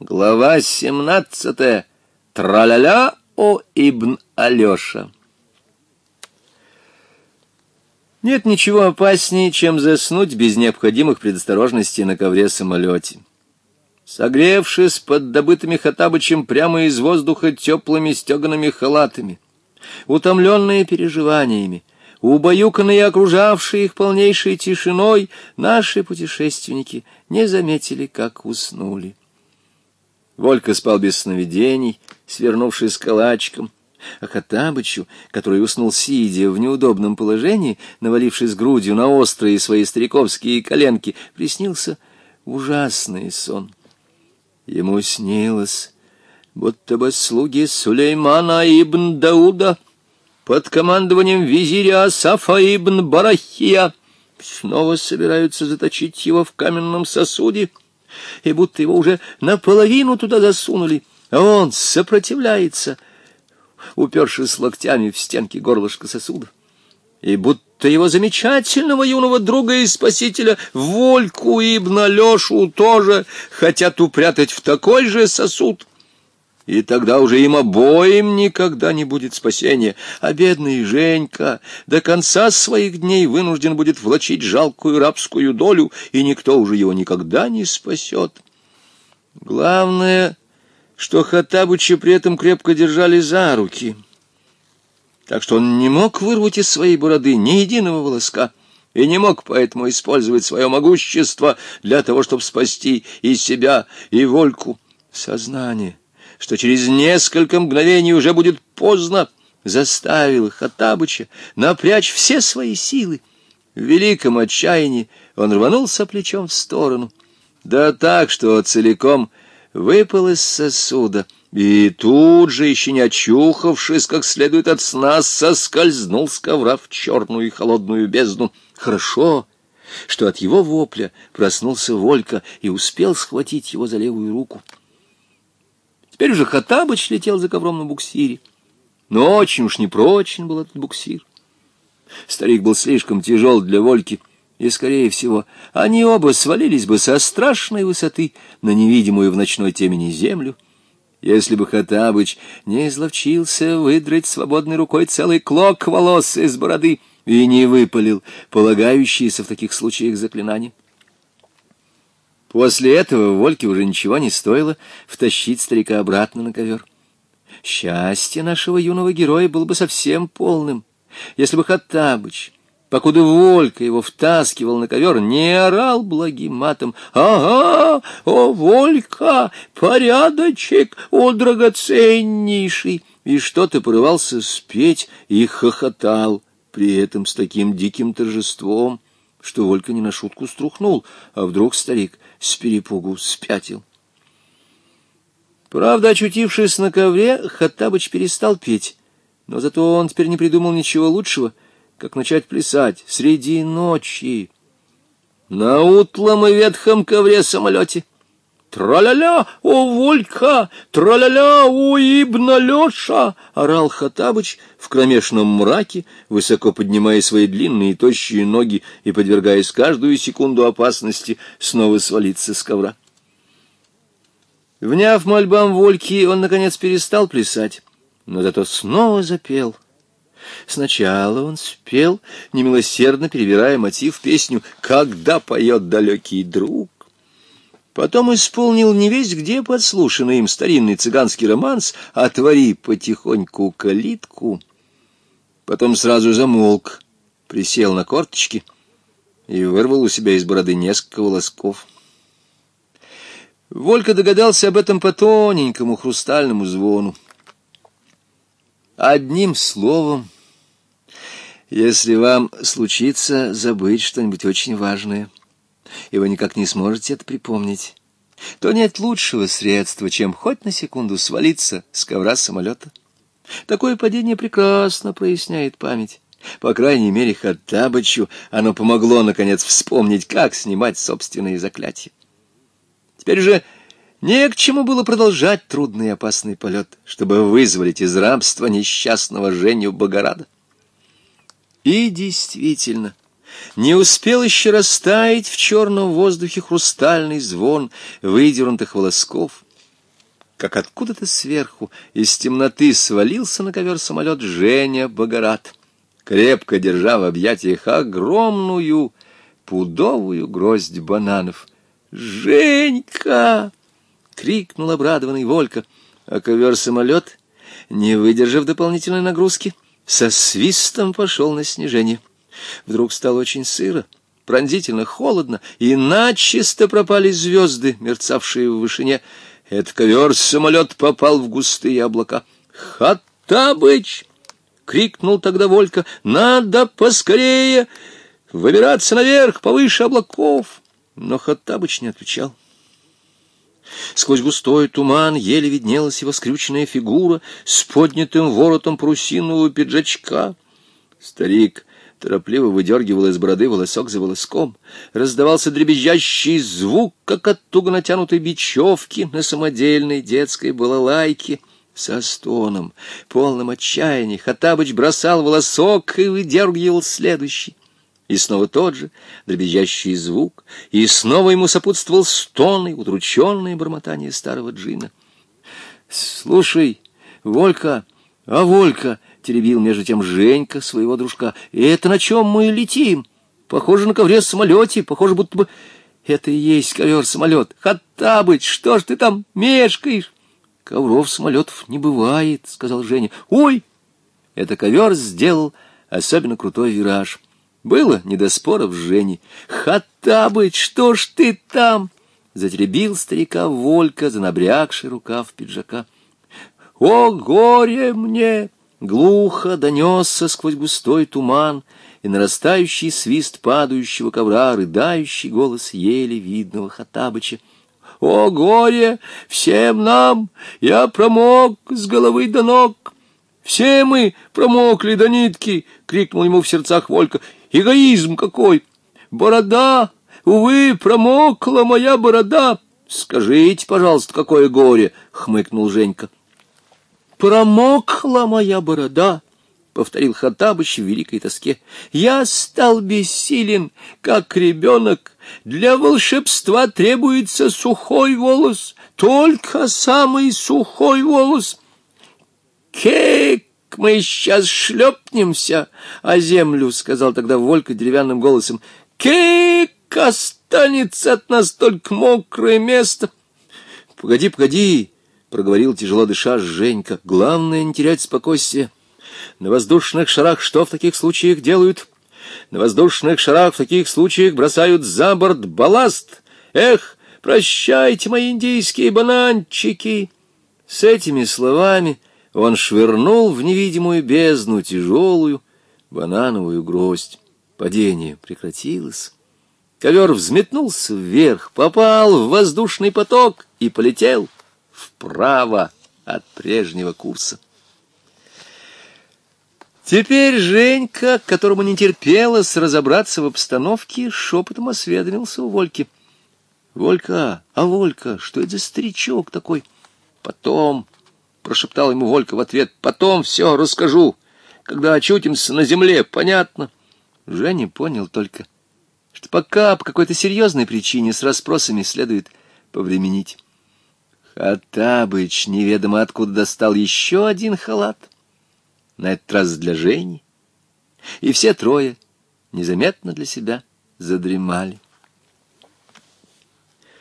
Глава семнадцатая Траля-ля о Ибн Алёша. Нет ничего опаснее, чем заснуть без необходимых предосторожностей на ковре-самолете. Согревшись под добытыми Хатабычем прямо из воздуха теплыми стеганными халатами, утомленные переживаниями, убаюканные окружавшие их полнейшей тишиной, наши путешественники не заметили, как уснули. Волька спал без сновидений, свернувшись калачиком, а Хатабычу, который уснул сидя в неудобном положении, навалившись грудью на острые свои стариковские коленки, приснился ужасный сон. Ему снилось, будто бы слуги Сулеймана ибн Дауда под командованием визиря Асафа ибн Барахия снова собираются заточить его в каменном сосуде — и будто его уже наполовину туда засунули, а он сопротивляется, упершись локтями в стенки горлышка сосуда. И будто его замечательного юного друга и спасителя Вольку и Ибн тоже хотят упрятать в такой же сосуд — и тогда уже им обоим никогда не будет спасения, а бедный Женька до конца своих дней вынужден будет влачить жалкую рабскую долю, и никто уже его никогда не спасет. Главное, что Хаттабыча при этом крепко держали за руки, так что он не мог вырвать из своей бороды ни единого волоска и не мог поэтому использовать свое могущество для того, чтобы спасти и себя, и Вольку. Сознание что через несколько мгновений уже будет поздно, заставил Хаттабыча напрячь все свои силы. В великом отчаянии он рванулся плечом в сторону, да так, что целиком выпал из сосуда, и тут же, еще не очухавшись, как следует от сна, соскользнул с ковра в черную и холодную бездну. Хорошо, что от его вопля проснулся Волька и успел схватить его за левую руку. Теперь уже Хаттабыч летел за ковром на буксире. Но очень уж непрочен был этот буксир. Старик был слишком тяжел для Вольки, и, скорее всего, они оба свалились бы со страшной высоты на невидимую в ночной темени землю, если бы Хаттабыч не изловчился выдрать свободной рукой целый клок волос из бороды и не выпалил полагающиеся в таких случаях заклинания. После этого Вольке уже ничего не стоило втащить старика обратно на ковер. Счастье нашего юного героя было бы совсем полным, если бы Хаттабыч, покуда Волька его втаскивал на ковер, не орал благим матом «Ага, о, Волька, порядочек, о, драгоценнейший!» и что-то порывался спеть и хохотал при этом с таким диким торжеством, что Волька не на шутку струхнул, а вдруг старик — с перепугу спятил. Правда, очутившись на ковре, Хаттабыч перестал петь, но зато он теперь не придумал ничего лучшего, как начать плясать среди ночи на утлом и ветхом ковре-самолете. «Тра-ля-ля, о, Волька! Тра-ля-ля, о, Ибн Леша!» — орал Хатабыч в кромешном мраке, высоко поднимая свои длинные тощие ноги и подвергаясь каждую секунду опасности снова свалиться с ковра. Вняв мольбам Вольки, он, наконец, перестал плясать, но зато снова запел — Сначала он спел, немилосердно перебирая мотив песню «Когда поет далекий друг», Потом исполнил не весь где подслушанный им старинный цыганский романс «Отвори потихоньку калитку». Потом сразу замолк, присел на корточки и вырвал у себя из бороды несколько волосков. Волька догадался об этом по тоненькому хрустальному звону. Одним словом, если вам случится забыть что-нибудь очень важное — и вы никак не сможете это припомнить, то нет лучшего средства, чем хоть на секунду свалиться с ковра самолета. Такое падение прекрасно проясняет память. По крайней мере, Хаттабычу оно помогло, наконец, вспомнить, как снимать собственные заклятия. Теперь же не к чему было продолжать трудный и опасный полет, чтобы вызволить из рабства несчастного Женю Богорада. И действительно... Не успел еще растаять в черном воздухе хрустальный звон выдернутых волосков, как откуда-то сверху из темноты свалился на ковер самолет Женя Богорат, крепко держа в объятиях огромную пудовую гроздь бананов. «Женька!» — крикнул обрадованный Волька, а ковер-самолет, не выдержав дополнительной нагрузки, со свистом пошел на снижение. Вдруг стало очень сыро, пронзительно холодно, и начисто пропали звезды, мерцавшие в вышине. Этот ковер-самолет попал в густые облака. «Хаттабыч!» — крикнул тогда Волька. «Надо поскорее выбираться наверх, повыше облаков!» Но Хаттабыч не отвечал. Сквозь густой туман еле виднелась его скрюченная фигура с поднятым воротом прусинового пиджачка. Старик торопливо выдергивал из бороды волосок за волоском. Раздавался дребезжащий звук, как от туго натянутой бечевки на самодельной детской балалайке. Со стоном, полным отчаяния, Хатабыч бросал волосок и выдергивал следующий. И снова тот же дребезжащий звук, и снова ему сопутствовал стонный, удрученное бормотание старого джина. «Слушай, Волька, а Волька!» Теребил между тем Женька, своего дружка. «Это на чем мы летим? Похоже на ковре-самолете, похоже, будто бы...» «Это и есть ковер-самолет! Хаттабыч, что ж ты там мешкаешь?» «Ковров-самолетов не бывает», — сказал Женя. «Ой!» Это ковер сделал особенно крутой вираж. Было не до споров с Женей. «Хаттабыч, что ж ты там?» Затеребил старика Волька занабрякший рукав пиджака. «О, горе мне!» глухо донесся сквозь густой туман, и нарастающий свист падающего ковра, рыдающий голос еле видного Хатабыча. «О горе! Всем нам! Я промок с головы до ног!» «Все мы промокли до нитки!» — крикнул ему в сердцах Волька. «Эгоизм какой! Борода! Увы, промокла моя борода!» «Скажите, пожалуйста, какое горе!» — хмыкнул Женька промокла моя борода, — повторил Хаттабыч в великой тоске. «Я стал бессилен, как ребенок. Для волшебства требуется сухой волос, только самый сухой волос. Кек, мы сейчас шлепнемся о землю», — сказал тогда Волька деревянным голосом. Кек останется от нас только мокрое место». «Погоди, погоди!» проговорил тяжело дыша Женька. Главное не терять спокойствие. На воздушных шарах что в таких случаях делают? На воздушных шарах в таких случаях бросают за борт балласт. Эх, прощайте мои индийские бананчики. С этими словами он швырнул в невидимую бездну тяжелую банановую гроздь. Падение прекратилось. Ковер взметнулся вверх, попал в воздушный поток и полетел вправо от прежнего курса. Теперь Женька, которому не терпелось разобраться в обстановке, шепотом осведомился у Вольки. — Волька, а Волька, что это за старичок такой? — Потом, — прошептал ему Волька в ответ, — потом все расскажу, когда очутимся на земле, понятно? Женя понял только, что пока по какой-то серьезной причине с расспросами следует повременить. Хатабыч неведомо откуда достал еще один халат, на этот раз для Жени, и все трое незаметно для себя задремали.